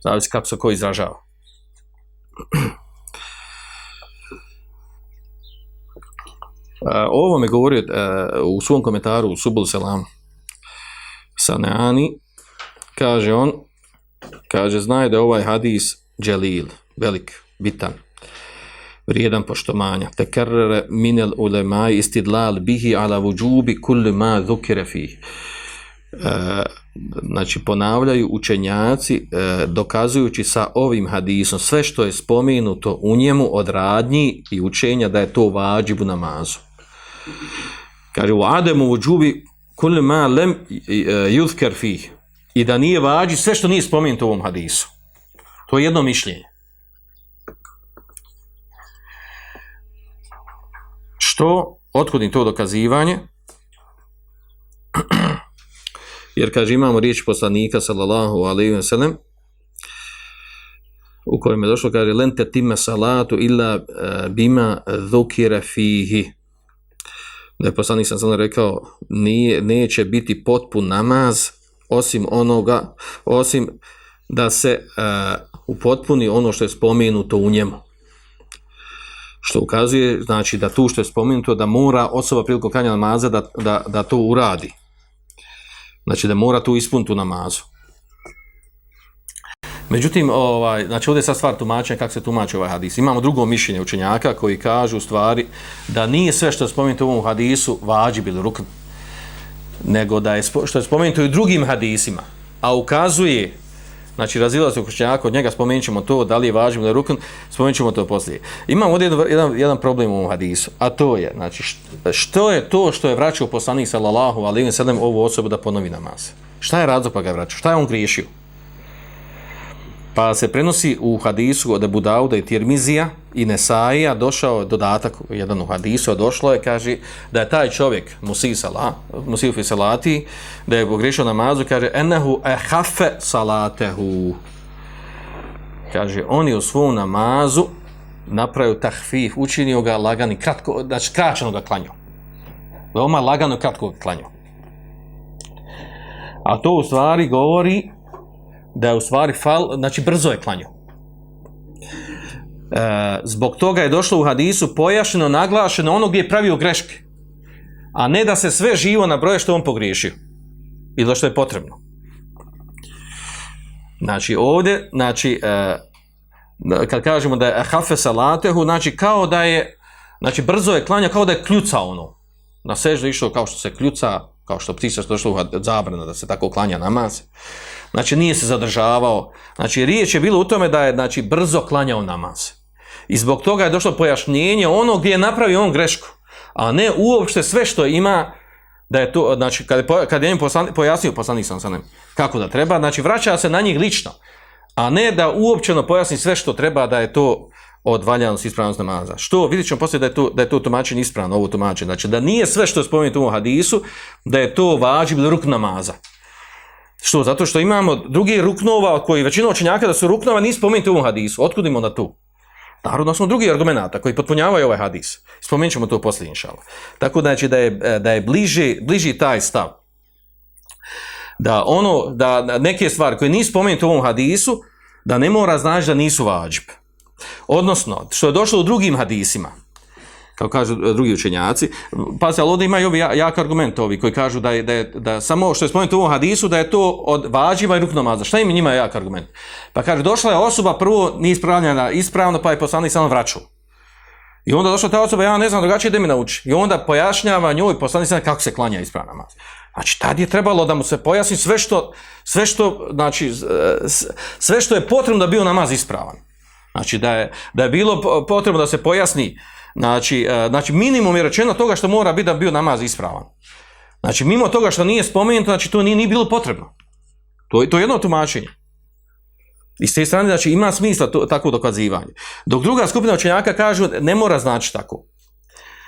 Zavisi kako se ko izražava. Ovo me govori e, u svom komentaru u Subul Selam Saneani, kaže on, kaže, znaje da ovaj hadis dželil, velik, bitan, vrijedan poštovanja. Tekerrere minel ulemaj istidlal bihi ala vujubi kulli ma dhukire fih. E, znači ponavljaju učenjaci e, dokazujući sa ovim hadisom sve što je spomenuto u njemu od radnji i učenja da je to vađibu namazu. Kaže u ademu vujubi kulli ma lem e, fih i da nije vađi sve što nije spomenuto u ovom hadisu. To je jedno mišljenje. Što? Otkudim to dokazivanje? Jer kaže imamo riječ poslanika sallallahu alaihi wa sallam u kojem je došlo, kaže, lente time salatu illa e, bima dhukira fihi. Da je poslanik sam sam rekao, nije, neće biti potpun namaz osim onoga, osim da se uh, upotpuni ono što je spomenuto u njemu. Što ukazuje, znači, da tu što je spomenuto, da mora osoba prilikom klanja namaza da, da, da to uradi. Znači, da mora tu ispuniti u namazu. Međutim, ovaj, znači ovdje je sad stvar tumačenja kako se tumači ovaj hadis. Imamo drugo mišljenje učenjaka koji kažu u stvari da nije sve što je spomenuto u ovom hadisu vađi bilo rukn, nego da je što je spomenuto i u drugim hadisima, a ukazuje, znači razila se učenjaka od njega, spomenut ćemo to, da li je vađi ili rukn, spomenut ćemo to poslije. Imamo ovdje jedan, jedan problem u hadisu, a to je, znači, što je to što je vraćao poslanik sallallahu alaihi wa sallam ovu osobu da ponovi namaz? Šta je razlog pa ga vraćao? Šta je on griješio? Pa se prenosi u hadisu od Abu Dauda i Tirmizija i Nesaija, došao je dodatak jedan u hadisu, a došlo je, kaže, da je taj čovjek, Musiju sala, Salati, da je pogriješio namazu, kaže, enehu ehafe salatehu. Kaže, oni u svom namazu napravio tahfif, učinio ga lagani, kratko, znači kraćeno ga klanio. Veoma lagano kratko ga klanio. A to u stvari govori da je u stvari fal, znači brzo je klanjao. E, zbog toga je došlo u hadisu pojašnjeno, naglašeno ono gdje je pravio greške. A ne da se sve živo na broje što on pogriješio. Ili što je potrebno. Znači ovdje, znači, e, kad kažemo da je hafe salatehu, znači kao da je, znači brzo je klanja, kao da je kljuca ono. Na sežde išao kao što se kljuca, kao što ptica što došlo zabrana da se tako klanja namaz. Znači nije se zadržavao. Znači riječ je bilo u tome da je znači brzo klanjao namaz. I zbog toga je došlo pojašnjenje ono gdje je napravio on grešku. A ne uopšte sve što ima da je to, znači kad je, kad je im poslan, pojasnio poslanik sam sa njim kako da treba, znači vraća se na njih lično. A ne da uopćeno pojasni sve što treba da je to od valjanosti ispravnost namaza. Što vidjet ćemo poslije da je to, da je to tumačenje ispravno, ovo tumačenje. Znači da nije sve što je spomenuto u hadisu, da je to vađib ruk namaza. Što? Zato što imamo drugi ruknova koji većina učenjaka da su ruknova nije spomenuti u ovom hadisu. Otkud imamo na tu? Naravno, smo drugi argumenta koji potpunjavaju ovaj hadis. Spomenut ćemo to poslije inšala. Tako da, znači, da je, da je bliži, bliži taj stav. Da ono, da neke stvari koje nisu spomenute u ovom hadisu, da ne mora znači da nisu vađib. Odnosno, što je došlo u drugim hadisima, kao kažu drugi učenjaci. Pa se, ali ovdje imaju ovi jak argument ovi koji kažu da je, da je da samo što je spomenuto u ovom hadisu, da je to od vađiva i ruk namaza. Šta im njima jak argument? Pa kaže, došla je osoba prvo nije ispravljena ispravno, pa je poslanik samo vraćao. I onda došla ta osoba, ja ne znam drugačije da mi nauči. I onda pojašnjava njoj poslanik samo kako se klanja ispravna namaz. Znači, tad je trebalo da mu se pojasni sve što, sve što, znači, sve što je potrebno da bio namaz ispravan. Znači, da je, da je bilo potrebno da se pojasni Znači, e, znači minimum je rečeno toga što mora biti da bio namaz ispravan. Znači, mimo toga što nije spomenuto, znači to nije, nije bilo potrebno. To, je, to je jedno tumačenje. I s te strane, znači, ima smisla to, tako dokazivanje. Dok druga skupina učenjaka kažu, ne mora znači tako.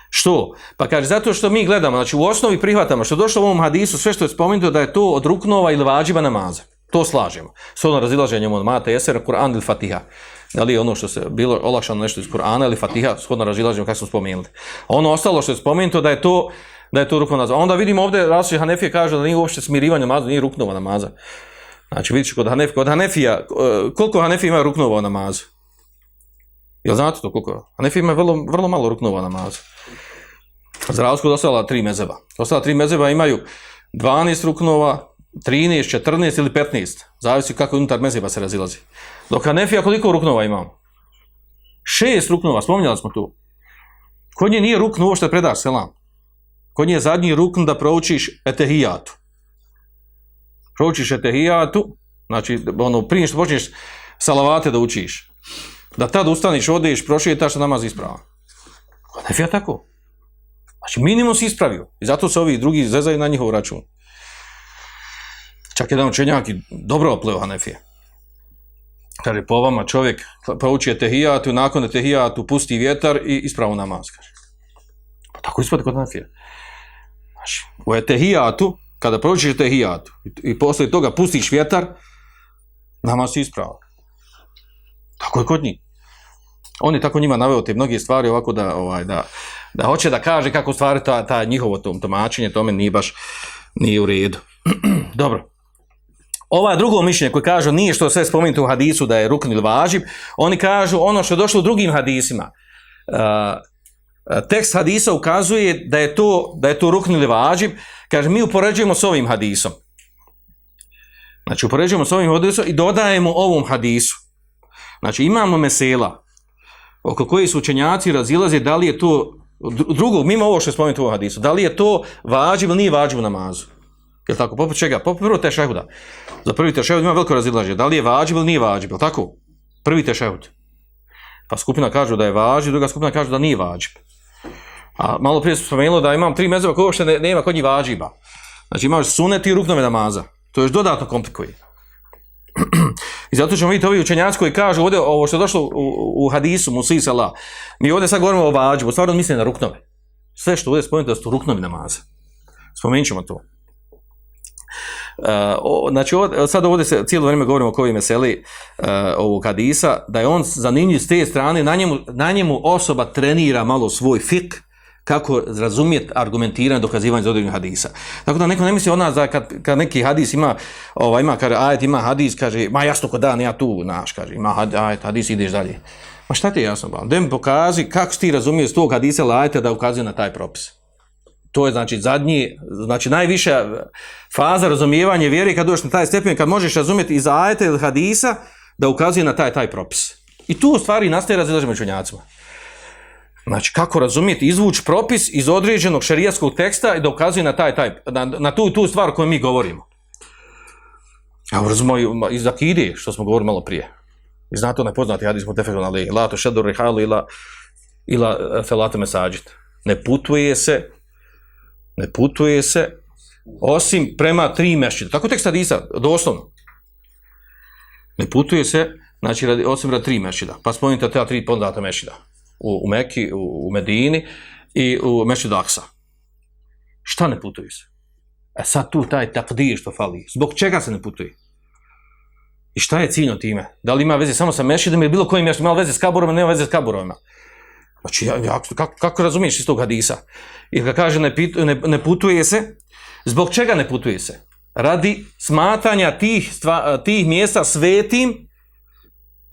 Što? Pa kaže, zato što mi gledamo, znači u osnovi prihvatamo, što došlo u ovom hadisu, sve što je spomenuto da je to od ruknova ili vađiva namaza. To slažemo. S ono razilaženjem od Mata Jesera, Kur'an ili Fatiha da li ono što se bilo olakšano nešto iz Kur'ana ili Fatiha, shodno razilaženju kako smo spomenuli. Ono ostalo što je spomenuto da je to da je to rukno namaza. Onda vidimo ovdje Rasul Hanefije kaže da nije uopšte smirivanje namaza, nije ruknova namaza. Znači vidiš kod Hanefija, kod Hanefija, koliko Hanefija ima ruknova namaza? Jel znate to koliko? Hanefija ima vrlo, vrlo malo ruknova namaza. Za razliku od ostala tri mezeba. Ostala tri mezeba imaju 12 ruknova, 13, 14 ili 15. Zavisi kako unutar mezeba se razilazi. Dok Hanefija koliko ruknova imamo? Šest ruknova, spominjali smo tu. Kod nje nije ruknu ovo što predaš selam. Kod nje je zadnji rukn da proučiš etehijatu. Proučiš etehijatu, znači ono, prije što počneš salavate da učiš. Da tad ustaniš, odeš, prošetaš, namaz isprava. Hanefija tako. Znači minimum si ispravio. I zato se ovi drugi zezaju na njihov račun. Čak jedan učenjak i dobro opleo Hanefije. Kaže, po vama čovjek prouči etehijatu, nakon etehijatu pusti vjetar i ispravu namaz. Kaže. Pa tako ispati kod nafija. Znači, u etehijatu, kada proučiš etehijatu i, i poslije toga pustiš vjetar, namaz si ispravo. Tako je kod njih? On je tako njima naveo te mnoge stvari ovako da, ovaj, da, da hoće da kaže kako stvari ta, ta njihovo tom, tomačenje tome nije baš nije u redu. Dobro. Ova drugo mišljenje koje kažu nije što sve spomenuti u hadisu da je rukn ili važib, oni kažu ono što je došlo u drugim hadisima. Uh, tekst hadisa ukazuje da je to, da je to rukn ili važib, kaže mi upoređujemo s ovim hadisom. Znači upoređujemo s ovim hadisom i dodajemo ovom hadisu. Znači imamo mesela oko koji su učenjaci razilaze da li je to drugo, mimo ovo što je spomenuto u hadisu, da li je to važib ili nije važib u namazu. Je tako? Poput čega? Poput prvo tešehuda. Za prvi tešehud ima veliko razilaže. Da li je vađib ili nije vađib? Je tako? Prvi tešehud. Pa skupina kažu da je vađib, druga skupina kažu da nije vađib. A malo prije smo spomenuli da imam tri mezeba koje uopšte ne, nema kod njih vađiba. Znači imaš sunet i ruknove namaza. To još dodatno komplikuje. I zato ćemo vidjeti ovi učenjaci koji kažu ovdje, ovo što je došlo u, u hadisu, Musi Salah, mi ovdje sad govorimo o vađibu, stvarno mislim na ruknove. Sve što ovdje spomenuti da su ruknovi namaza. Spomenut ćemo to. Uh, znači, ovdje, sad ovdje se cijelo vrijeme govorimo o kojoj meseli uh, eh, ovog hadisa, da je on zanimljiv s te strane, na njemu, na njemu osoba trenira malo svoj fik, kako razumjeti argumentiranje dokazivanje za određenih hadisa. Tako da neko ne misli od nas da kad, kad neki hadis ima, ovaj, ima, kaže, ajet ima hadis, kaže, ma jasno ko dan, ja tu, naš, kaže, ima ajet, hadis, ideš dalje. Ma šta ti je jasno, ba? Da mi pokazi kako ti razumiješ tog hadisa ajeta da ukazuje na taj propis. To je znači zadnji, znači najviša faza razumijevanja vjere kad dođeš na taj stepen, kad možeš razumjeti iz ajeta ili hadisa da ukazuje na taj taj propis. I tu u stvari nastaje razilaženje među njacima. Znači, kako razumijeti, izvući propis iz određenog šarijaskog teksta i da ukazuje na taj, taj, na, na tu, tu stvar koju mi govorimo. Ja razumiju iz akide, što smo govorili malo prije. I znate onaj poznati hadis mu tefekon, ali la to šedur rihalu ila, ila e, felate mesađit. Ne putuje se, ne putuje se osim prema tri mešćida. Tako tekst hadisa, doslovno. Ne putuje se, znači, radi, osim radi tri mešćida. Pa spomenite te tri pondata mešćida. U, u Meki, u, u Medini i u mešćidu Aksa. Šta ne putuje se? E sad tu taj takdir što fali. Zbog čega se ne putuje? I šta je ciljno time? Da li ima veze samo sa mešćidom ili bilo kojim mešćidom? Ima veze s kaburovima, nema veze s kaburovima. Znači, ja, ja, kako, kako razumiješ iz tog hadisa? I kad kaže ne, pit, ne, ne putuje se, zbog čega ne putuje se? Radi smatanja tih, stva, tih mjesta svetim,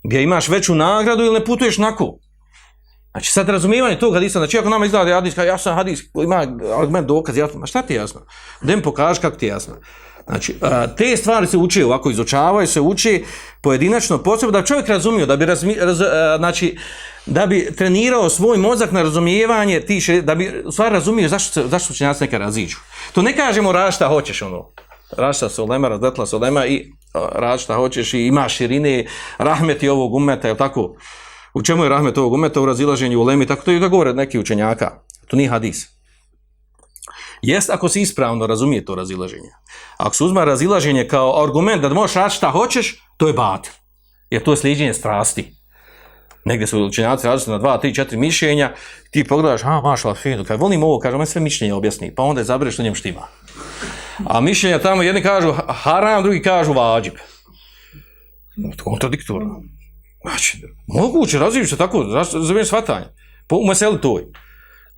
gdje imaš veću nagradu ili ne putuješ nako? Znači, sad razumijevanje tog hadisa, znači ako nama izgleda hadis, ja sam hadis, ima argument dokaz, jasno, ma šta ti je jasno? Da mi pokaži kako ti je jasno. Znači, te stvari se uče, ovako izučavaju, se uče pojedinačno posebno, da čovjek razumio, da bi, razmi, raz, znači, da bi trenirao svoj mozak na razumijevanje, tiše, da bi stvar razumio zašto, zašto će nas neka raziđu. To ne kažemo rad šta hoćeš, ono, rašta se olema, razdetla se olema i rašta hoćeš i ima širine, rahmeti ovog umeta, je tako? U čemu je rahmet ovog umeta? U razilaženju u lemi, tako to i da govore neki učenjaka. To nije hadis. Jest ako se ispravno razumije to razilaženje. Ako se uzma razilaženje kao argument da možeš raditi šta hoćeš, to je batil. Jer to je sliđenje strasti. Negdje su učenjaci različiti na dva, tri, četiri mišljenja, ti pogledaš, a, mašala, fino, kaj volim ovo, kažem, sve mišljenje objasni, pa onda je zabereš što njem štima. A mišljenja tamo, jedni kažu haram, drugi kažu vađib. Kontradiktorno. Znači, moguće, razviju se tako, razvijem shvatanje. Po, u meseli toj.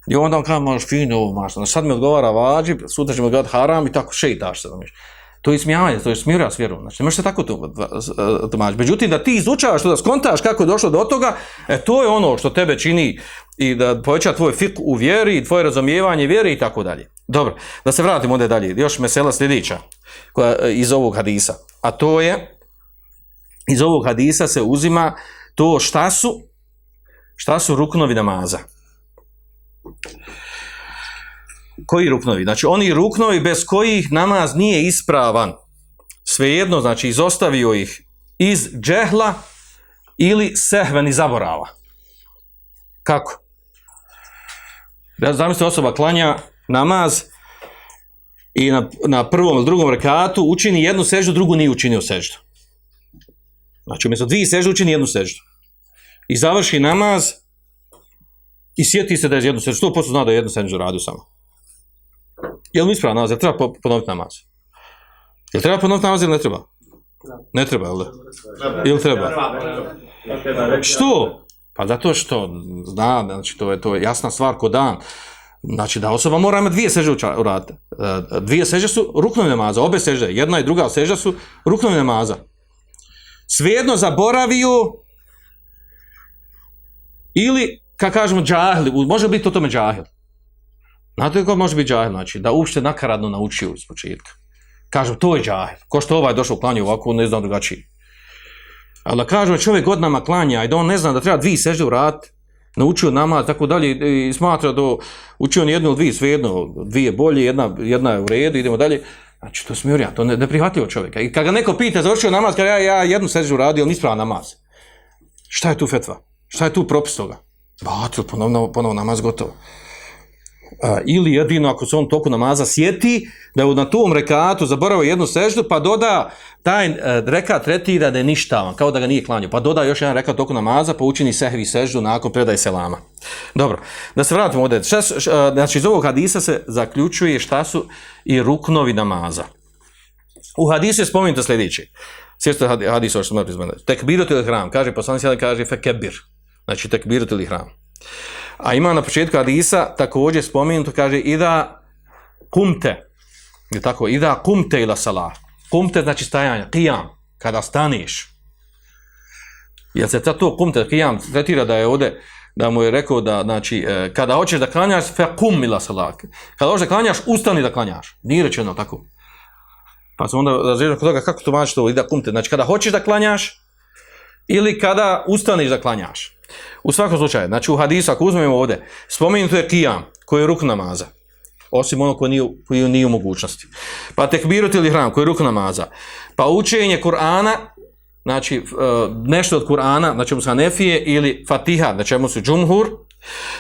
I onda on kaže, možeš fino ovo, maš, sad mi odgovara vađib, sutra ćemo odgovarati haram i tako šeitaš se, znaš. To je smijanje, to je smirja s vjerom, znači, ne možeš se tako e, tumačiti. Međutim, da ti izučavaš, to da skontaš kako je došlo do toga, e, to je ono što tebe čini i da poveća tvoj fik u vjeri, tvoje razumijevanje vjeri i tako dalje. Dobro, da se vratimo onda dalje, još mesela sljedeća koja, e, iz ovog hadisa, a to je, iz ovog hadisa se uzima to šta su, šta su ruknovi namaza koji ruknovi? Znači, oni ruknovi bez kojih namaz nije ispravan. Svejedno, znači, izostavio ih iz džehla ili sehveni zaborava. Kako? Da zamislite osoba klanja namaz i na, na prvom ili drugom rekatu učini jednu seždu, drugu nije učinio seždu. Znači, umjesto dvije sežde učini jednu seždu. I završi namaz i sjeti se da je jednu seždu. sto posto zna da je jednu seždu radio samo? Je li mi ispravan namaz? Je treba ponoviti namaz? Je treba ponoviti namaz ili ne treba? Ne treba, ali? Ili treba? Što? Pa zato što, zna, znači to je, to je jasna stvar ko dan. Znači da osoba mora imati dvije seže uraditi. E, Dvije seže su ruknovi namaza, obe seže, jedna i druga seža su ruknovi namaza. Svejedno zaboravio ili, kad kažemo džahili, može biti to tome džahil. Znate ko može biti džahil? Znači da uopšte nakaradno naučio iz početka. Kažem, to je džahil. Ko što ovaj došao u klanju ovako, ne znam drugačiji. Ali da kažem, čovjek godinama klanja i da on ne zna da treba dvije sežde uraditi, naučio namaz, tako dalje, i smatra da učio on jednu ili dvije, svejedno, dvije bolje, jedna, jedna je u redu, idemo dalje. Znači, to smjurja, to ne, ne prihvatljivo čovjeka. I kad ga neko pita, završio namaz, kada ja, ja jednu seždu uradio, ali nisprava namaz. Šta je tu fetva? Šta je tu propis toga? Batil, ponovno, ponovno namaz gotovo. A, ili jedino ako se on toku namaza sjeti da je na tom rekatu zaboravio jednu seždu pa doda taj e, rekat tretira da je ništavan kao da ga nije klanio pa doda još jedan rekat toku namaza pa učini sehvi seždu nakon predaje selama. Dobro, da se vratimo ovdje. Šta, šta, znači iz ovog hadisa se zaključuje šta su i ruknovi namaza. U hadisu je spomenuto sljedeće. Sjećate hadisa što smo napisali. Tekbirot ili hram kaže poslanik sada kaže fekebir znači tekbirut ili hram A ima na početku Hadisa također spomenuto, kaže, ida kumte, je tako, ida kumte ila salah. Kumte znači stajanje, qiyam, kada staniš. Jel se to kumte, qiyam, tretira da je ovdje, da mu je rekao da, znači, e, kada hoćeš da klanjaš, fe kum ila salah. Kada hoćeš da klanjaš, ustani da klanjaš. Nije rečeno tako. Pa sam onda razređeno kod toga kako to mači to, ida kumte. Znači, kada hoćeš da klanjaš, ili kada ustaniš da klanjaš. U svakom slučaju, znači u hadisu, ako uzmemo ovdje, spomenuto je kijam, koji je ruk namaza, osim ono koji nije, koji nije u mogućnosti. Pa tekbirut ili hram, koji je ruk namaza. Pa učenje Kur'ana, znači e, nešto od Kur'ana, na čemu su Hanefije, ili Fatiha, na čemu su Džumhur.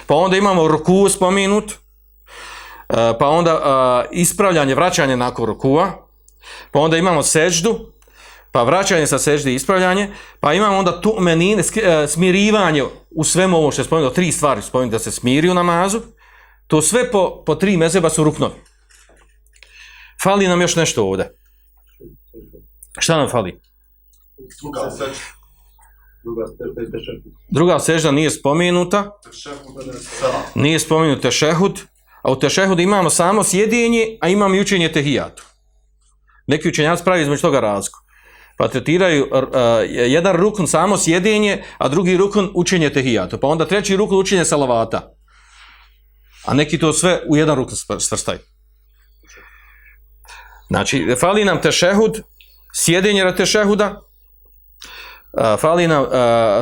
Pa onda imamo ruku spomenut, e, pa onda e, ispravljanje, vraćanje nakon rukua, pa onda imamo seđdu, pa vraćanje sa sežde ispravljanje, pa imamo onda tu menine, e, smirivanje u svemu ovo što je spomenuto, tri stvari spomenuto da se smiri u namazu, to sve po, po tri mezeba su ruknovi. Fali nam još nešto ovdje. Šta nam fali? Druga sežda nije spomenuta. Nije spomenut tešehud. A u tešehudu imamo samo sjedinje, a imamo i učenje tehijatu. Neki učenjac pravi između toga razliku pa tretiraju uh, e, jedan rukun samo sjedinje, a drugi rukun učenje tehijata. Pa onda treći rukun učenje salavata. A neki to sve u jedan rukun svrstaju. Znači, fali nam tešehud, sjedinje na tešehuda, uh, fali nam uh,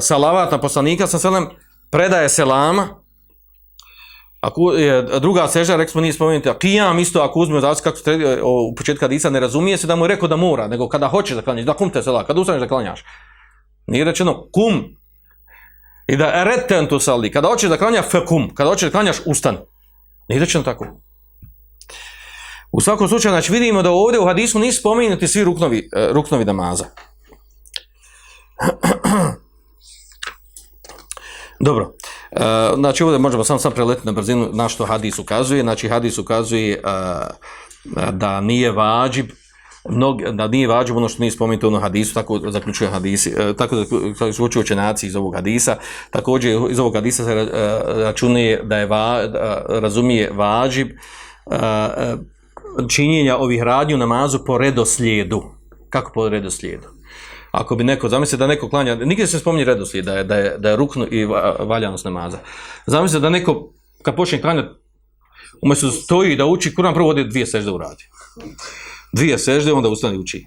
salavat na poslanika sa selem, predaje selama, Ako je druga sežda, rekli smo nije spomenuti, a kijam isto ako uzme zavisi kako se e, u početku hadisa, ne razumije se da mu je rekao da mora, nego kada hoće da klanjaš, da kum te sela, kada ustaneš da klanjaš. Nije rečeno kum i da ereten tu sali, kada hoćeš da klanja fe kum, kada hoćeš da klanjaš ustan. Nije rečeno tako. U svakom slučaju, znači vidimo da ovdje u hadisu nisu spomenuti svi ruknovi, e, ruknovi namaza. Dobro. Uh, znači ovdje možemo samo sam preletiti na brzinu na što hadis ukazuje. Znači hadis ukazuje uh, da nije vađib Mnog, da nije vađivo ono što nije spomenuto ono hadisu, tako zaključuje hadisi, uh, e, tako zaključuje učenaci iz ovog hadisa. Također iz ovog hadisa se računuje da je va, razumije vađib činjenja ovih radnju namazu po redoslijedu. Kako po redoslijedu? Ako bi neko, zamislio da neko klanja, nigdje se spominje redoslijed, da je, da je, da je rukno i valjanost namaza. Zamislite da neko, kad počne klanjati, umjesto stoji da uči, Kur'an prvo ode dvije sežde uradi. Dvije sežde, onda ustane uči.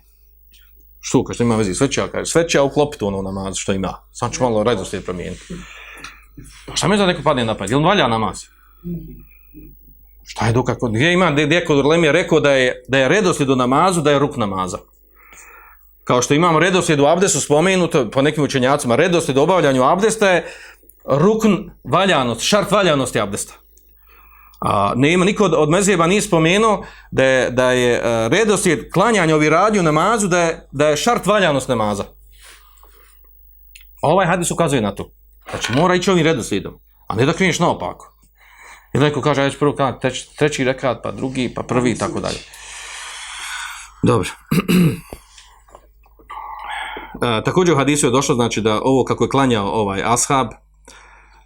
Što, što ima vezi, sveća, kaže, sveća uklopiti ono namaz što ima. Sam ću malo redoslijed promijeniti. Pa šta mi da neko padne napad? Je Jel valja namaz? Šta je dokako? Gdje ima, gdje je kod Rlemi rekao da je, da je redoslijed u namazu, da je ruk namaza kao što imamo redoslijed u abdestu spomenuto po nekim učenjacima, redoslijed u obavljanju abdesta je rukn valjanost, šart valjanosti abdesta. A, nema niko od, od mezijeba nije spomenuo da je, da je e, redoslijed klanjanja ovi radnju namazu, da je, da je šart valjanost namaza. Ovaj hadis ukazuje na to. Znači mora ići ovim redoslijedom, a ne da kreneš naopako. I neko kaže, ja ću prvo kanat, treći, treći rekat, pa drugi, pa prvi i tako dalje. Dobro. E, također u hadisu je došlo znači da ovo kako je klanjao ovaj ashab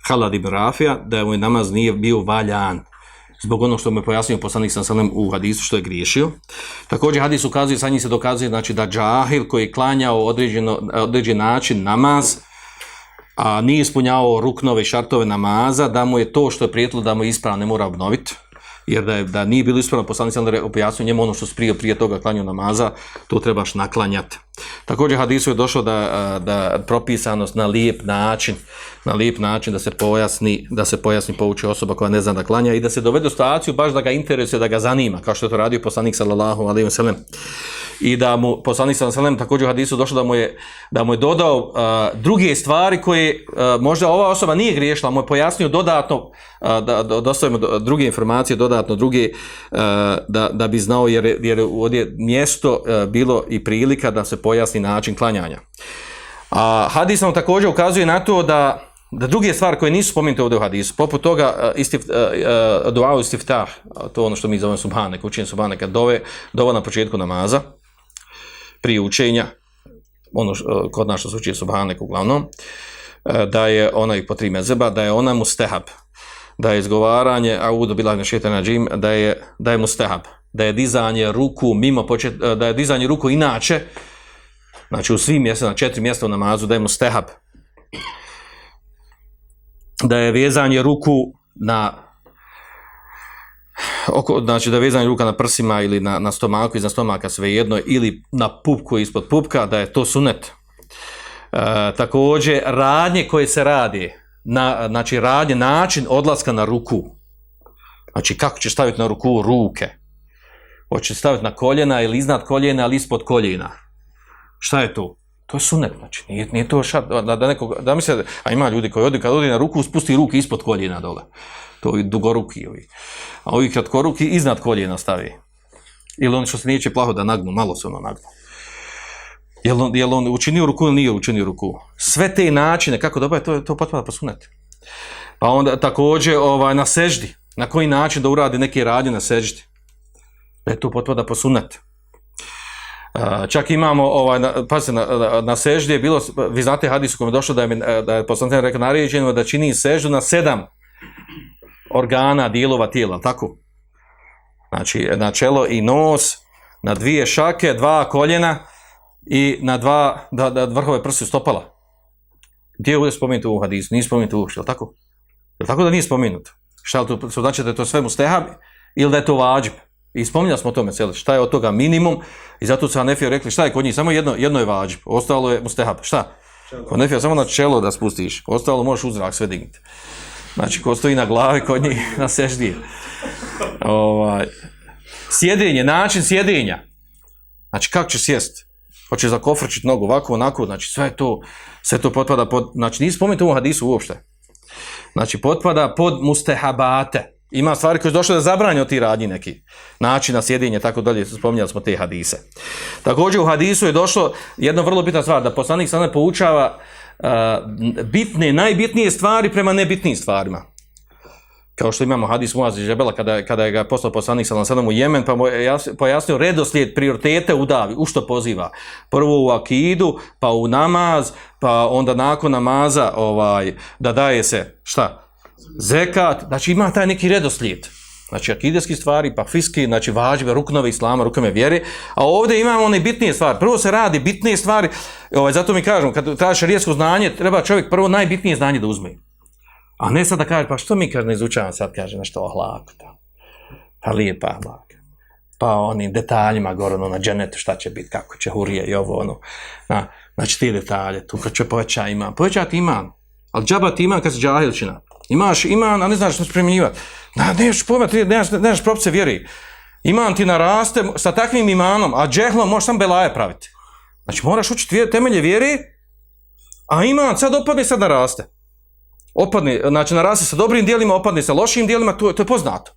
Halad ibn Rafija, da mu je namaz nije bio valjan zbog onog što mu je pojasnio poslanik sam salem u hadisu što je griješio. Također hadis ukazuje, sa njim se dokazuje znači da džahil koji je klanjao određeno, određen način namaz, a nije ispunjavao ruknove i šartove namaza, da mu je to što je prijetilo da mu je ispravno ne mora obnoviti jer da je, da nije bilo ispravno poslanik sam da pojasnio njemu ono što se prije, prije toga klanju namaza, to trebaš naklanjati. Također hadisu je došlo da, da propisanost na lijep način, na lijep način da se pojasni, da se pojasni pouči osoba koja ne zna da klanja i da se dovede u situaciju baš da ga interesuje, da ga zanima, kao što je to radio poslanik sallallahu alejhi ve sellem. I da mu poslanik sallallahu alejhi ve sellem također u hadisu došlo da mu je da mu je dodao uh, druge stvari koje uh, možda ova osoba nije griješila, mu je pojasnio dodatno uh, da, da dostavimo druge informacije, dodatno druge uh, da, da bi znao jer jer ovdje mjesto uh, bilo i prilika da se pojasni način klanjanja. A hadis nam također ukazuje na to da da druge stvari koje nisu spomenute ovdje u hadisu, poput toga e, uh, istif, uh, e, uh, e, dua istiftah, to ono što mi zovemo subhanek, učenje subhaneka, dove, dova na početku namaza, prije učenja, ono š, kod nas što se učije subhanek uglavnom, da je ona i po tri mezeba, da je ona mustehab, da je izgovaranje, a uvodu bila na šetana džim, da je, da je mustehab, da je dizanje ruku mimo počet, da je dizanje ruku inače, znači u svim mjestima, na četiri mjesta u namazu, da je mustehab, da je vezanje ruku na oko, znači da je vezanje ruka na prsima ili na, na stomaku iznad stomaka svejedno ili na pupku ispod pupka, da je to sunet. E, također, radnje koje se radi, na, znači radnje, način odlaska na ruku, znači kako će staviti na ruku ruke, hoće staviti na koljena ili iznad koljena ili ispod koljena. Šta je to? To je sunet, znači, nije, nije to šat, da, da, neko, da misle, a ima ljudi koji odi, kad odi na ruku, spusti ruke ispod koljena dole. To ovi dugoruki, ovi. A ovi kratkoruki iznad koljena stavi. Ili on što se neće plaho da nagnu, malo se ono nagnu. Jel on, jel on učinio ruku ili nije učinio ruku? Sve te načine, kako da je, to, to potpada po sunet. Pa onda također ovaj, na seždi, na koji način da uradi neke radnje na seždi. Da je to potpada po sunet. Uh, čak imamo ovaj pa se na, na, na seždi je bilo vi znate hadis kome došlo da je e, da je poslanik rekao naređeno da čini seždu na sedam organa dijelova tijela tako? Znači na čelo i nos na dvije šake dva koljena i na dva da, da vrhove prsi stopala. Gdje je ovdje spomenuto u hadisu? Nije spomenuto uopšte je tako? Je tako da nije spomenuto? Šta to znači da je to sve mustehab ili da je to vađb? I spominjali smo o tome, cijeli, šta je od toga minimum, i zato su Hanefija rekli, šta je kod njih, samo jedno, jedno je vađib, ostalo je mustehab, šta? Kod Hanefija samo na čelo da spustiš, ostalo možeš uzrak sve dignuti. Znači, ko stoji na glavi, kod njih na seždije. Ovaj, sjedenje, način sjedenja. Znači, kako će sjest? Hoće zakofrčiti nogu ovako, onako, znači, sve to, sve to potpada pod, znači, nisi spomenuti u hadisu uopšte. Znači, potpada pod mustehabate. Ima stvari koje su došle da zabranje od ti radnji neki. Načina sjedinje, tako dalje, spominjali smo te hadise. Također u hadisu je došlo jedna vrlo bitna stvar, da poslanik sada poučava uh, bitne, najbitnije stvari prema nebitnim stvarima. Kao što imamo hadis Muaz i Žebela kada, kada je ga poslao poslanik sada sada u Jemen, pa mu je pojasnio redoslijed prioritete u davi, u što poziva. Prvo u akidu, pa u namaz, pa onda nakon namaza ovaj da daje se, šta? Zekat, znači ima taj neki redoslijed. Znači akideski stvari, pa fiski, znači vađbe, ruknove islama, rukome vjere. A ovdje imamo one bitnije stvari. Prvo se radi bitnije stvari, ovaj, zato mi kažemo, kad tražiš rijesko znanje, treba čovjek prvo najbitnije znanje da uzme. A ne sad da kaže, pa što mi kaže, ne izučavam sad, kaže nešto o hlaku, ta. pa lijepa hlaka. Pa onim detaljima, gore ono, na dženetu, šta će biti, kako će hurije i ovo, ono. Na, znači ti detalje, tu kad će poveća iman. Povećati iman, ali džabati iman kad se džahilčina. Imaš iman, a ne znaš što se primjenjivati. Da, nemaš pojma, ti nemaš, nemaš propce vjeri. Iman ti naraste sa takvim imanom, a džehlom možeš sam belaje praviti. Znači, moraš učiti temelje vjeri, a iman sad opadne, sad naraste. Opadne, znači, naraste sa dobrim dijelima, opadne sa lošim dijelima, to, to je poznato.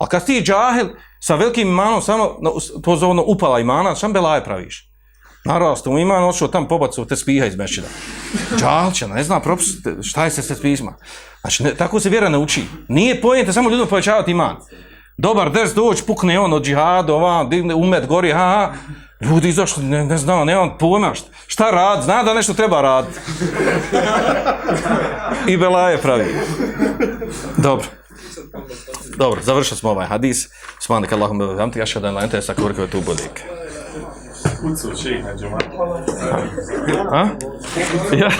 A kad ti džahel sa velikim imanom, samo to zovno upala imana, sam belaje praviš. Narastu mu iman, odšao tam pobacu te spiha iz mešćina. Čalčana, ne zna propis, šta je se s te spisma. Znači, ne, tako se vjera nauči. Nije pojente samo ljudima povećavati iman. dobar ders doć, pukne on od džihada, ova, digne, umet gori, ha, ha. Ljudi izašli, ne, ne znam, nemam pojma, šta, šta rad, zna da nešto treba rad. I belaje pravi. Dobro. Dobro, završili smo ovaj hadis. Smanik Allahumma, bi hamti, ašha da lente sa kurke tu bodik. Kucu šejh na džumat. A? Ja.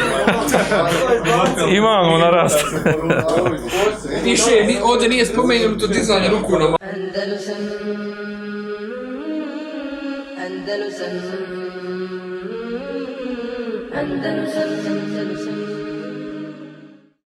Imamo na rast. Piše, ni, ovdje nije spomenuto dizanje ruku na Andalusam Andalusam Andalusam